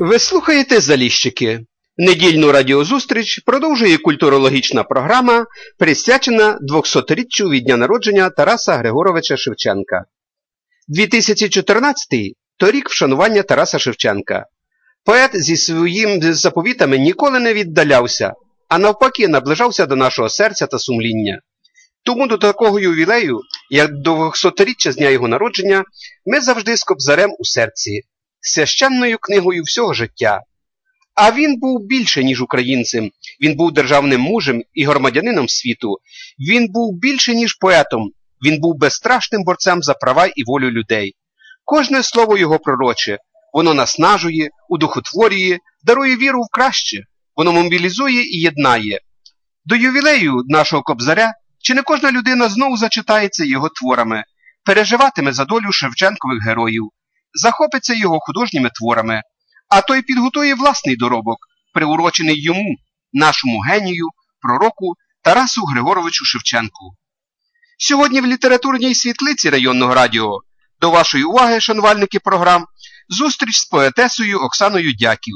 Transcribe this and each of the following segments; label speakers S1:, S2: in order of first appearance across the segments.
S1: Ви слухаєте Заліщики. Недільну радіозустріч продовжує культурологічна програма, присвячена 200-річчю від дня народження Тараса Григоровича Шевченка. 2014 то рік вшанування Тараса Шевченка. Поет зі своїми заповітами ніколи не віддалявся, а навпаки наближався до нашого серця та сумління. Тому до такого ювілею, як до 200-річчя з дня його народження, ми завжди з кобзарем у серці, священною книгою всього життя. А він був більше, ніж українцем, він був державним мужем і громадянином світу, він був більше, ніж поетом, він був безстрашним борцем за права і волю людей. Кожне слово його пророче, воно наснажує, удухотворює, дарує віру в краще, воно мобілізує і єднає. До ювілею нашого кобзаря чи не кожна людина знову зачитається його творами, переживатиме за долю Шевченкових героїв, захопиться його художніми творами, а той підготує власний доробок, приурочений йому, нашому генію, пророку Тарасу Григоровичу Шевченку. Сьогодні в літературній світлиці районного радіо до вашої уваги, шанувальники програм, зустріч з поетесою Оксаною Дяків,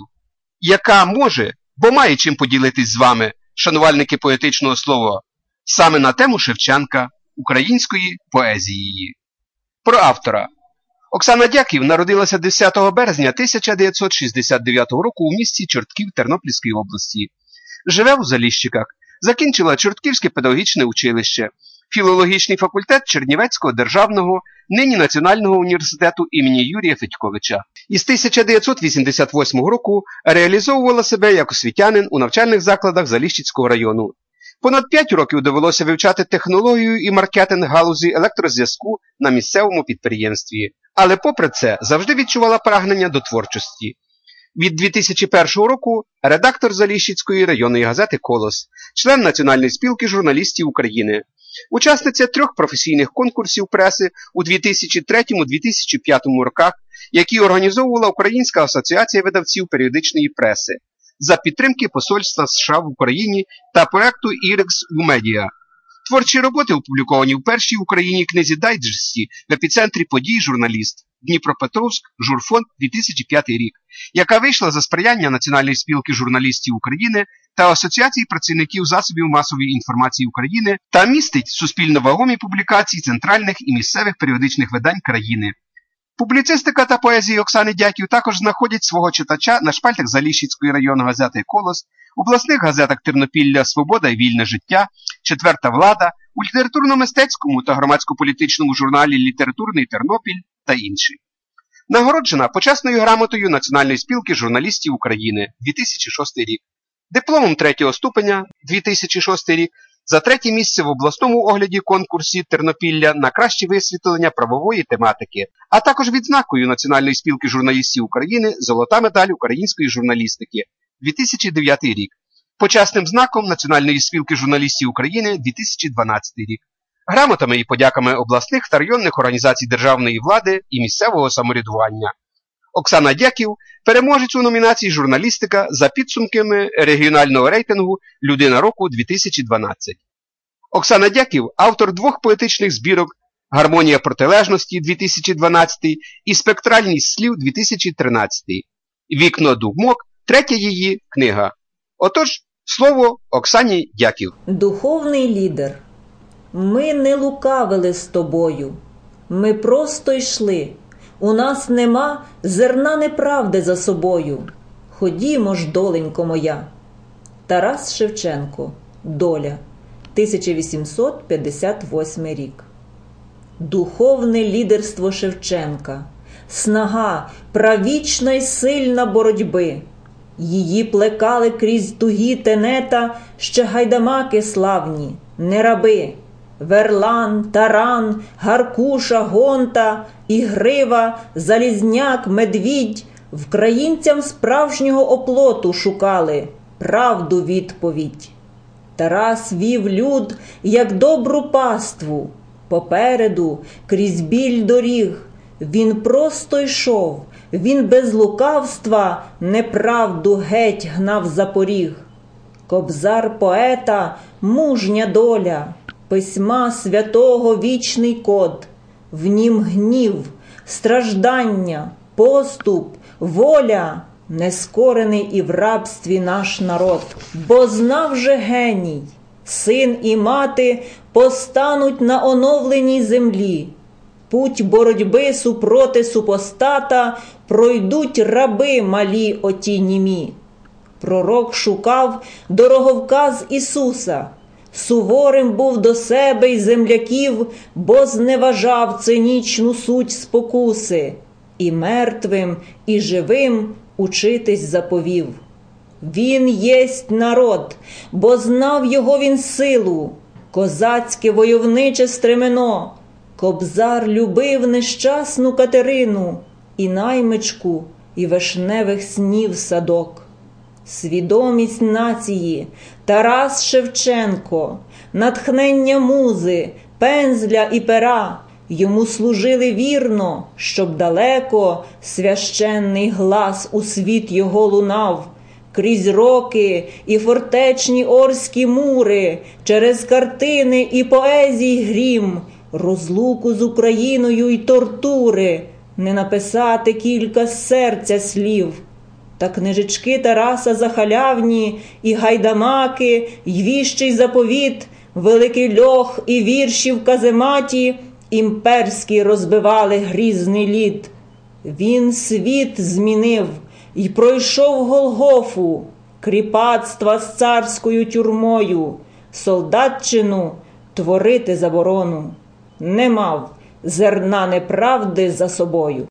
S1: яка може, бо має чим поділитись з вами, шанувальники поетичного слова, саме на тему Шевченка, української поезії. Про автора. Оксана Дяків народилася 10 березня 1969 року у місті Чортків Тернопільської області. Живе у Заліщиках, закінчила Чортківське педагогічне училище, філологічний факультет Чернівецького державного, нині Національного університету імені Юрія Федьковича. Із 1988 року реалізовувала себе як освітянин у навчальних закладах Заліщицького району. Понад 5 років довелося вивчати технологію і маркетинг галузі електрозв'язку на місцевому підприємстві. Але попри це завжди відчувала прагнення до творчості. Від 2001 року редактор Заліщицької районної газети Колос, член Національної спілки журналістів України, учасниця трьох професійних конкурсів преси у 2003-2005 роках, які організовувала Українська асоціація видавців періодичної преси за підтримки Посольства США в Україні та проекту у медіа. Творчі роботи опубліковані в першій Україні книзі Дайджесті в епіцентрі подій журналіст Дніпропетровськ, Журфонд 2005 рік, яка вийшла за сприяння Національної спілки журналістів України та Асоціації працівників засобів масової інформації України та містить суспільно вагомі публікації центральних і місцевих періодичних видань країни. Публіцистика та поезія Оксани Дяків також знаходять свого читача на шпальтах Заліщицької районної газети Колос, обласних газетах Тернопілля Свобода і вільне життя, Четверта влада, у літературно-мистецькому та громадсько-політичному журналі Літературний Тернопіль та інші. Нагороджена почесною грамотою Національної спілки журналістів України 2006 рік, дипломом третього ступеня 2006 рік за третє місце в обласному огляді конкурсі Тернопілля на краще висвітлення правової тематики, а також відзнакою Національної спілки журналістів України Золота медаль української журналістики 2009 рік, почесним знаком Національної спілки журналістів України 2012 рік, грамотами і подяками обласних та районних організацій державної влади і місцевого самоврядування. Оксана Дяків переможець у номінації Журналістика за підсумками регіонального рейтингу Людина року 2012. Оксана Дяків автор двох поетичних збірок Гармонія протилежності 2012 і Спектральність слів 2013. Вікно думок третя її книга. Отож, слово Оксані Дяків.
S2: Духовний лідер. Ми не лукавили з тобою. Ми просто йшли. У нас нема зерна неправди за собою. Ходімо ж, доленько моя. Тарас Шевченко. Доля. 1858 рік. Духовне лідерство Шевченка. Снага правічна й сильна боротьби. Її плекали крізь тугі тенета ще гайдамаки славні, не раби. Верлан, Таран, Гаркуша, Гонта, Ігрива, Залізняк, Медвідь вкраїнцям справжнього оплоту шукали правду відповідь. Тарас вів люд, як добру паству. Попереду, крізь біль доріг, він просто йшов, він без лукавства неправду геть гнав за поріг. Кобзар поета, мужня доля письма святого вічний код, в нім гнів, страждання, поступ, воля, нескорений і в рабстві наш народ, бо знав же геній, син і мати постануть на оновленій землі. Путь боротьби супроти супостата пройдуть раби малі оті німі. Пророк шукав дороговказ Ісуса, суворим був до себе й земляків, бо зневажав цинічну суть спокуси, і мертвим, і живим учитись заповів. Він єсть народ, бо знав його він силу, козацьке войовниче стремено. Кобзар любив нещасну Катерину, і наймичку, і вишневих снів садок. Свідомість нації, Тарас Шевченко, натхнення музи, пензля і пера йому служили вірно, щоб далеко священний глас у світ його лунав. Крізь роки і фортечні орські мури, через картини і поезій грім, розлуку з Україною й тортури, не написати кілька серця слів. Та книжечки Тараса захалявні, і гайдамаки, й віщий заповіт, великий льох і вірші в казематі, імперський розбивали грізний лід. Він світ змінив і пройшов Голгофу, кріпацтва з царською тюрмою, солдатчину творити заборону. Не мав зерна неправди за собою.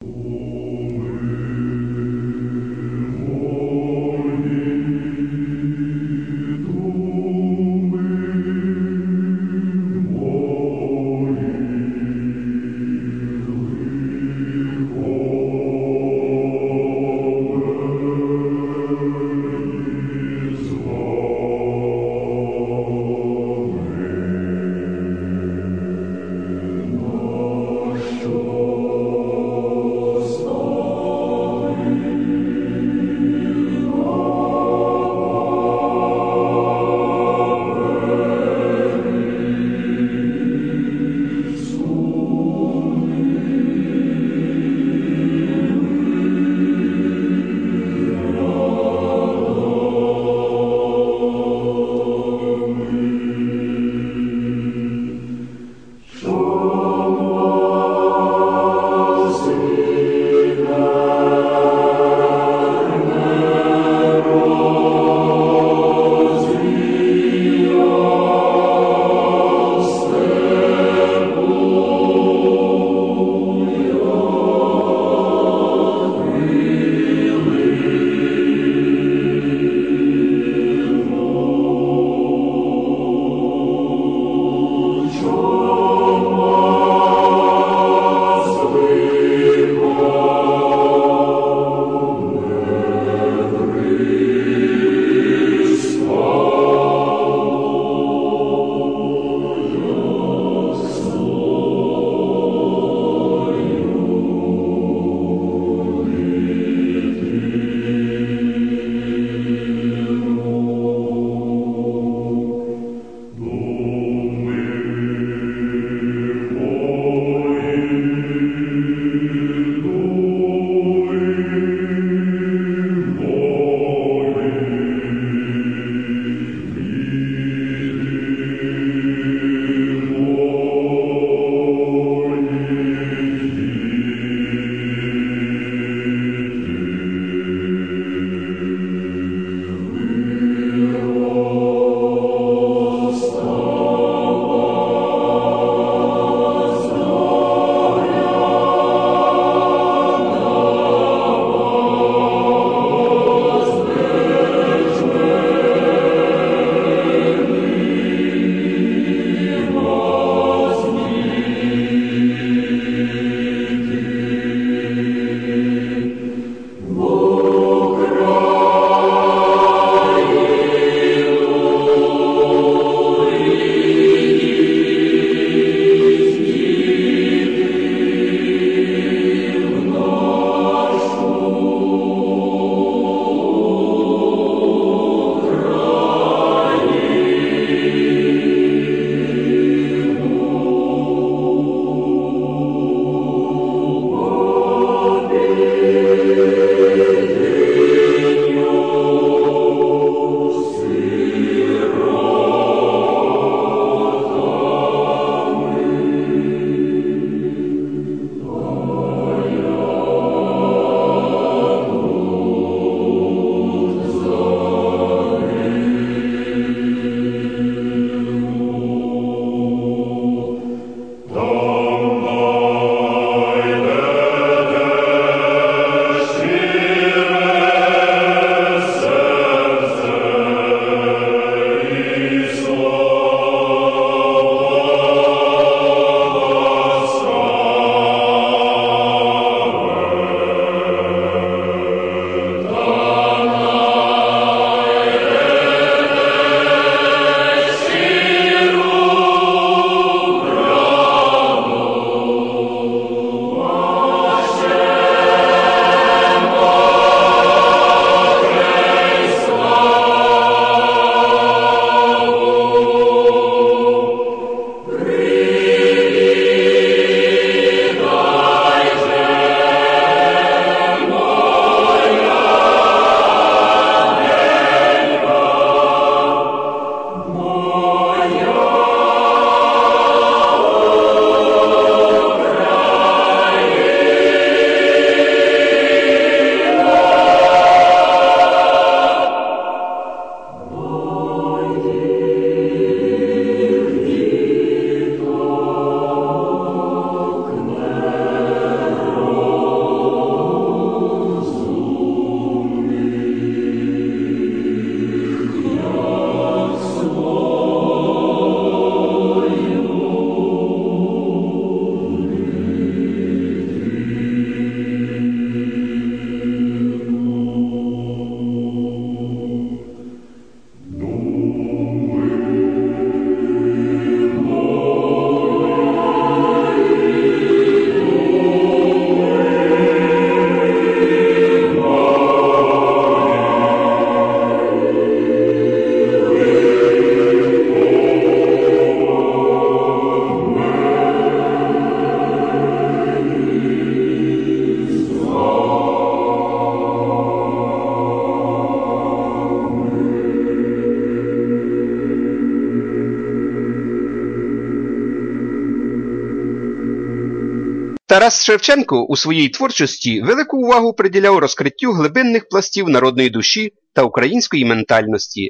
S1: Тарас Шевченко у своїй творчості велику увагу приділяв розкриттю глибинних пластів народної душі та української ментальності.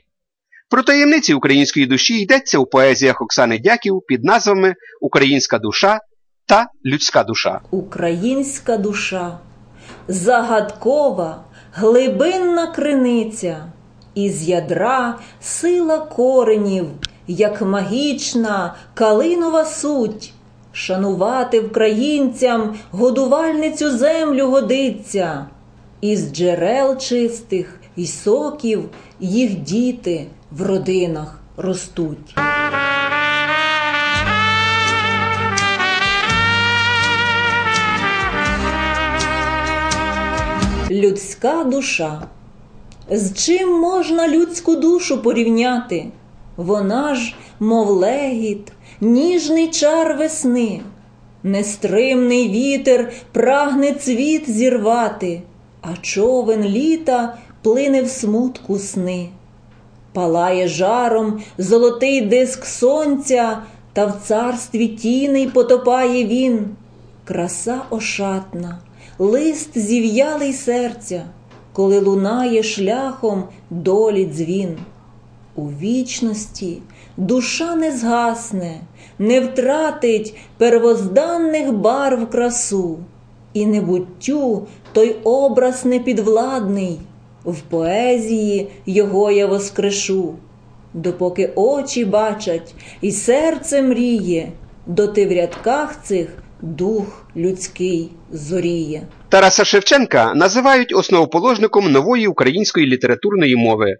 S1: Про таємниці української душі йдеться у поезіях Оксани Дяків під назвами Українська душа та Людська душа.
S2: Українська душа, загадкова, глибинна криниця, із ядра сила коренів, як магічна калинова суть. Шанувати українцям годувальницю землю годиться, із джерел чистих і соків їх діти в родинах ростуть. Людська душа. З чим можна людську душу порівняти? Вона ж, мов легіт, ніжний чар весни, нестримний вітер прагне цвіт зірвати, а човен літа плине в смутку сни. Палає жаром золотий диск сонця, та в царстві тіней потопає він, краса ошатна, лист зів'ялий серця, коли лунає шляхом долі дзвін. У вічності душа не згасне, не втратить первозданних барв красу, і небуттю той образ непідвладний, в поезії його я воскрешу, допоки очі бачать і серце мріє, доти в рядках цих дух людський зоріє.
S1: Тараса Шевченка називають основоположником нової української літературної мови.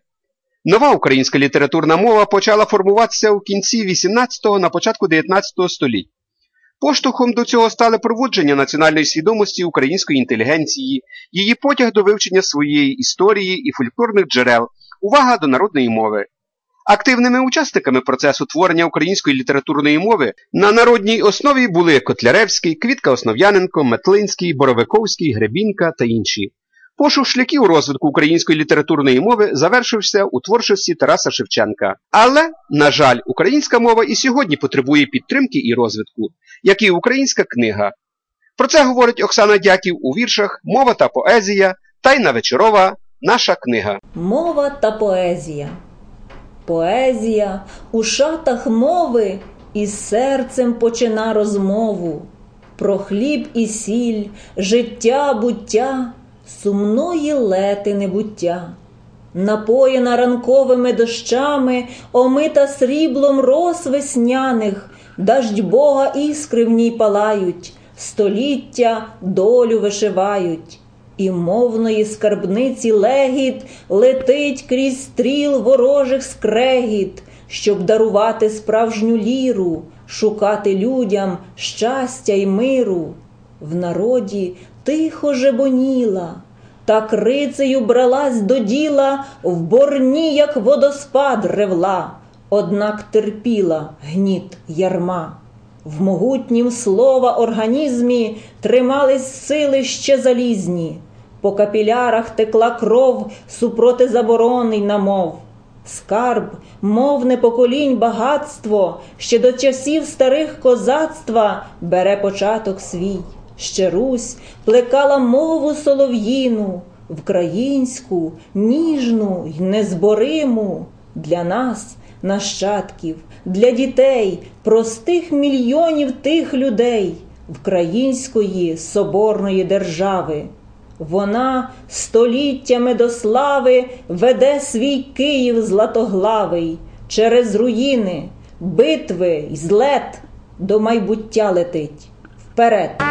S1: Нова українська літературна мова почала формуватися у кінці 18-го на початку 19 століть. Поштовхом до цього стали проводження національної свідомості української інтелігенції, її потяг до вивчення своєї історії і фольклорних джерел, увага до народної мови. Активними учасниками процесу творення української літературної мови на народній основі були Котляревський, Квітка Основ'яненко, Метлинський, Боровиковський, Гребінка та інші. Пошук шляхів розвитку української літературної мови завершився у творчості Тараса Шевченка. Але, на жаль, українська мова і сьогодні потребує підтримки і розвитку, як і українська книга. Про це говорить Оксана Дяків у віршах Мова та поезія Тайна вечорова. Наша книга.
S2: Мова та поезія. Поезія у шатах мови із серцем почина розмову про хліб і сіль, життя, буття, сумної лети небуття. Напоєна ранковими дощами, омита сріблом рос весняних, даждь Бога іскри в ній палають, століття долю вишивають і мовної скарбниці легіт летить крізь стріл ворожих скрегіт, щоб дарувати справжню ліру, шукати людям щастя й миру. В народі тихо жебоніла, та крицею бралась до діла, в борні, як водоспад ревла, однак терпіла гніт ярма. В могутнім слова організмі тримались сили ще залізні, по капілярах текла кров супроти заборони й намов. Скарб, мовне поколінь багатство, ще до часів старих козацтва бере початок свій. Ще Русь плекала мову солов'їну, вкраїнську, ніжну й незбориму для нас, нащадків, для дітей, простих мільйонів тих людей, української соборної держави. Вона століттями до слави веде свій Київ златоглавий через руїни, битви й злет до майбуття летить вперед.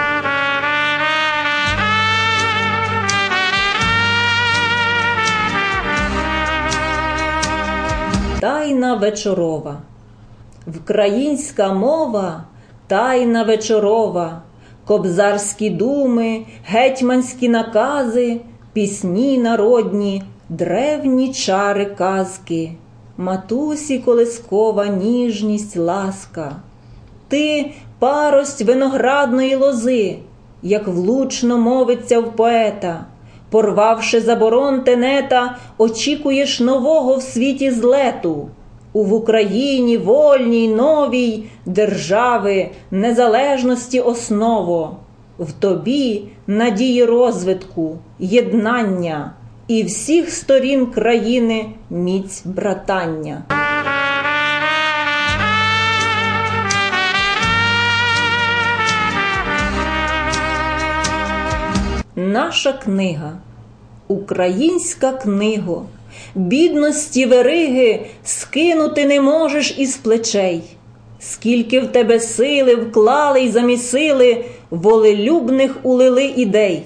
S2: Тайна вечорова. Вкраїнська мова тайна вечорова, кобзарські думи, гетьманські накази, пісні народні, древні чари казки, матусі колискова ніжність ласка. Ти парость виноградної лози, як влучно мовиться в поета. Порвавши заборон тенета, очікуєш нового в світі злету. У в Україні вольній новій держави незалежності осново. в тобі надії розвитку, єднання і всіх сторін країни міць братання. Наша книга, українська книго, бідності вериги скинути не можеш із плечей, скільки в тебе сили вклали й замісили, волелюбних улили ідей.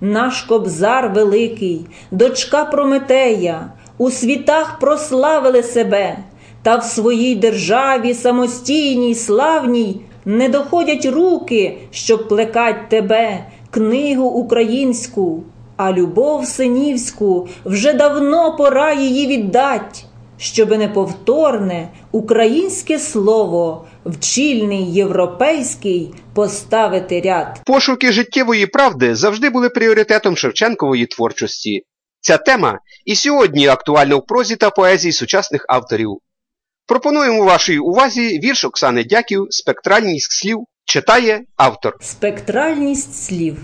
S2: Наш кобзар великий, дочка Прометея, у світах прославили себе, та в своїй державі самостійній, славній не доходять руки, щоб плекать тебе книгу українську, а любов синівську вже давно пора її віддать, щоби неповторне українське слово в чільний європейський поставити ряд.
S1: Пошуки життєвої правди завжди були пріоритетом Шевченкової творчості. Ця тема і сьогодні актуальна в прозі та поезії сучасних авторів. Пропонуємо вашій увазі вірш Оксани Дяків Спектральність слів читає автор.
S2: Спектральність слів.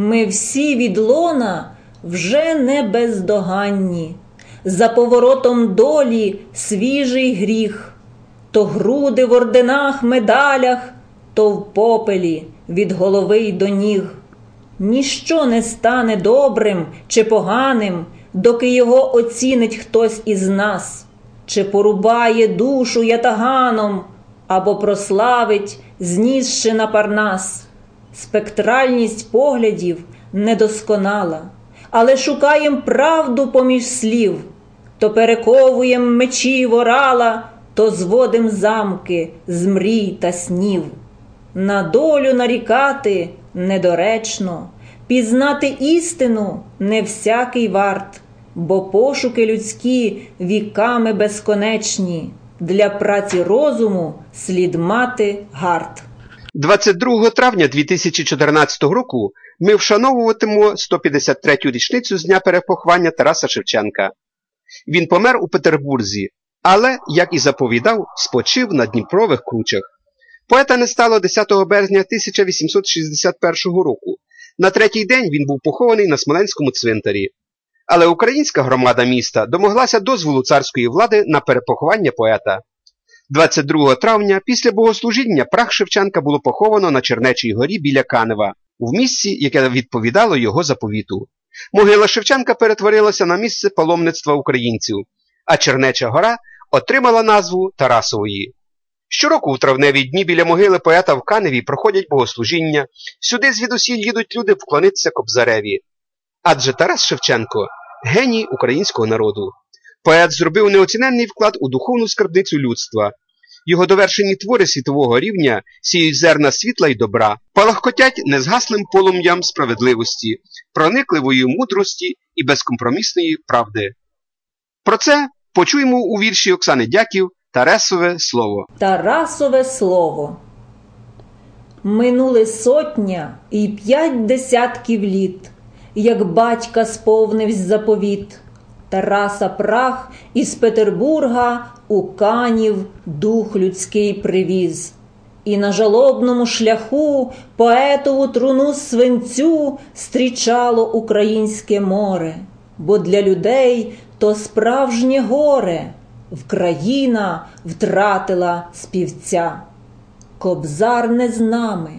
S2: Ми всі від лона вже не бездоганні, за поворотом долі свіжий гріх, то груди в орденах, медалях, то в попелі від голови й до ніг. Ніщо не стане добрим чи поганим, доки його оцінить хтось із нас, чи порубає душу ятаганом, або прославить, знісши на парнас. Спектральність поглядів недосконала, але шукаєм правду поміж слів, то перековуєм мечі ворала, то зводим замки з мрій та снів. На долю нарікати недоречно, пізнати істину не всякий варт, бо пошуки людські віками безконечні, для праці розуму слід мати гарт.
S1: 22 травня 2014 року ми вшановуватимо 153-ю річницю з дня перепоховання Тараса Шевченка. Він помер у Петербурзі, але, як і заповідав, спочив на Дніпрових кручах. Поета не стало 10 березня 1861 року. На третій день він був похований на Смоленському цвинтарі. Але українська громада міста домоглася дозволу царської влади на перепоховання поета. 22 травня після богослужіння прах Шевченка було поховано на Чернечій горі біля Канева, в місці, яке відповідало його заповіту. Могила Шевченка перетворилася на місце паломництва українців, а Чернеча гора отримала назву Тарасової. Щороку в травневі дні біля могили поета в Каневі проходять богослужіння, сюди звідусіль їдуть люди вклонитися Кобзареві. Адже Тарас Шевченко геній українського народу. Поет зробив неоціненний вклад у духовну скарбницю людства. Його довершені твори світового рівня сіють зерна світла й добра, палахкотять незгаслим полум'ям справедливості, проникливої мудрості і безкомпромісної правди. Про це почуємо у вірші Оксани Дяків Тарасове слово.
S2: Тарасове слово. Минули сотня і п'ять десятків літ, як батька сповнивсь заповіт. Тараса прах із Петербурга у канів дух людський привіз, і на жалобному шляху поетову труну свинцю стрічало українське море, бо для людей то справжнє горе, Вкраїна втратила співця. Кобзар не з нами,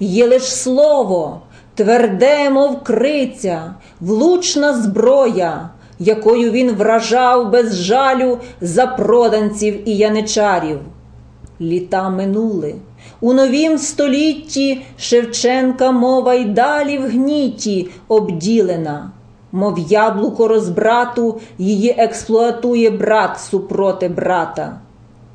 S2: є лиш слово, тверде, мов криця, влучна зброя якою він вражав без жалю запроданців і яничарів. Літа минули. У новім столітті Шевченка мова й далі в гніті обділена, мов яблуко розбрату її експлуатує брат супроти брата.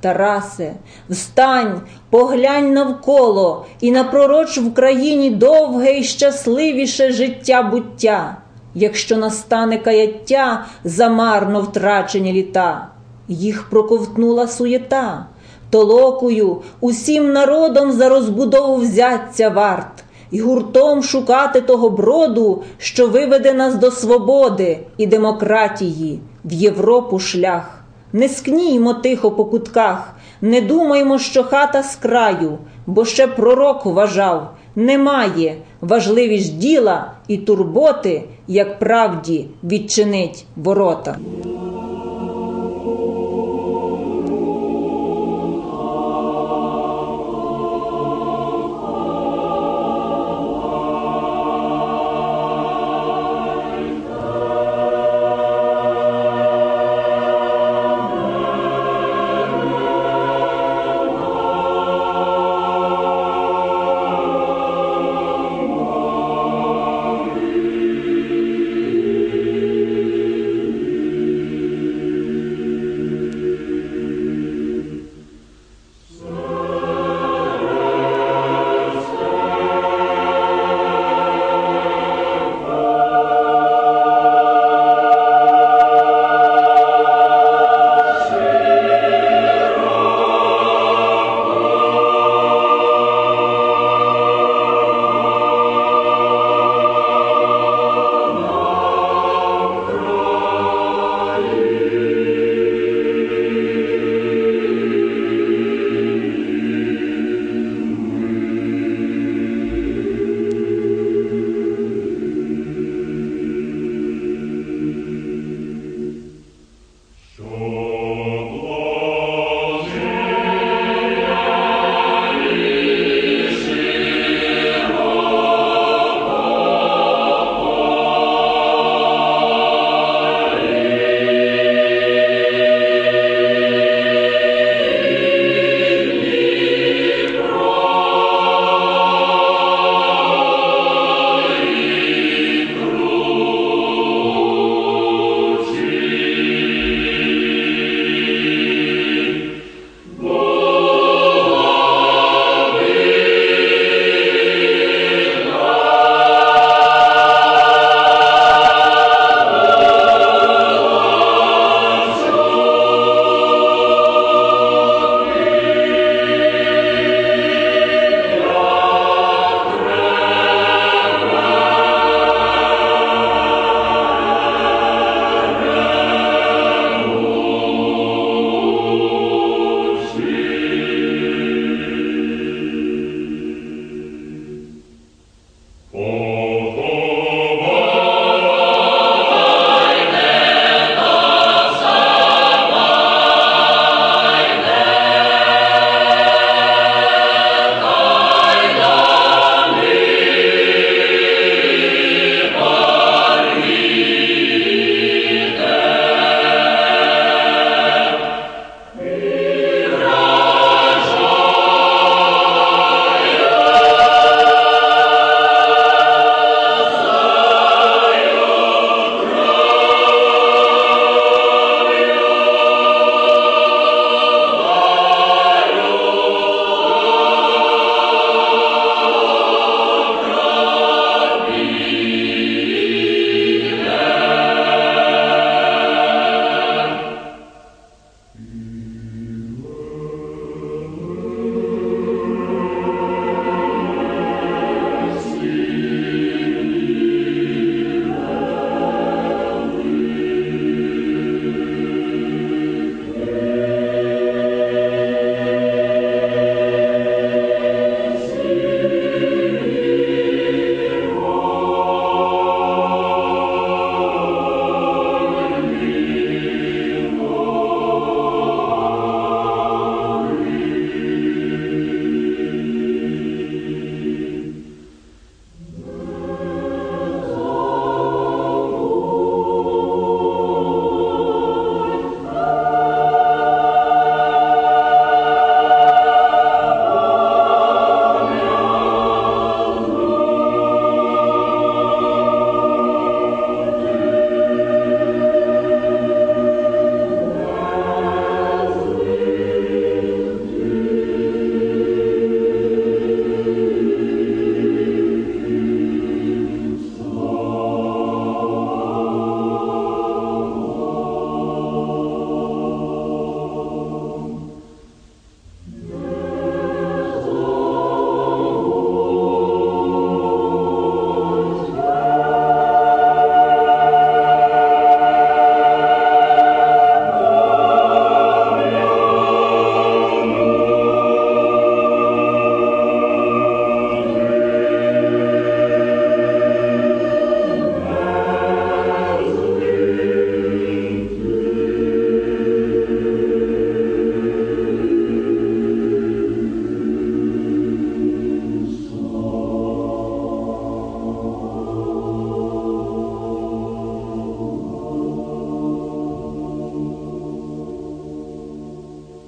S2: Тарасе, встань, поглянь навколо і напророч в країні довге й щасливіше життя буття якщо настане каяття за марно втрачені літа, їх проковтнула суєта, толокою усім народом за розбудову взяться варт, і гуртом шукати того броду, що виведе нас до свободи і демократії в Європу шлях. Не скніймо тихо по кутках, не думаймо, що хата з краю, бо ще пророк вважав Немає важливіш діла і турботи, як правді відчинить ворота.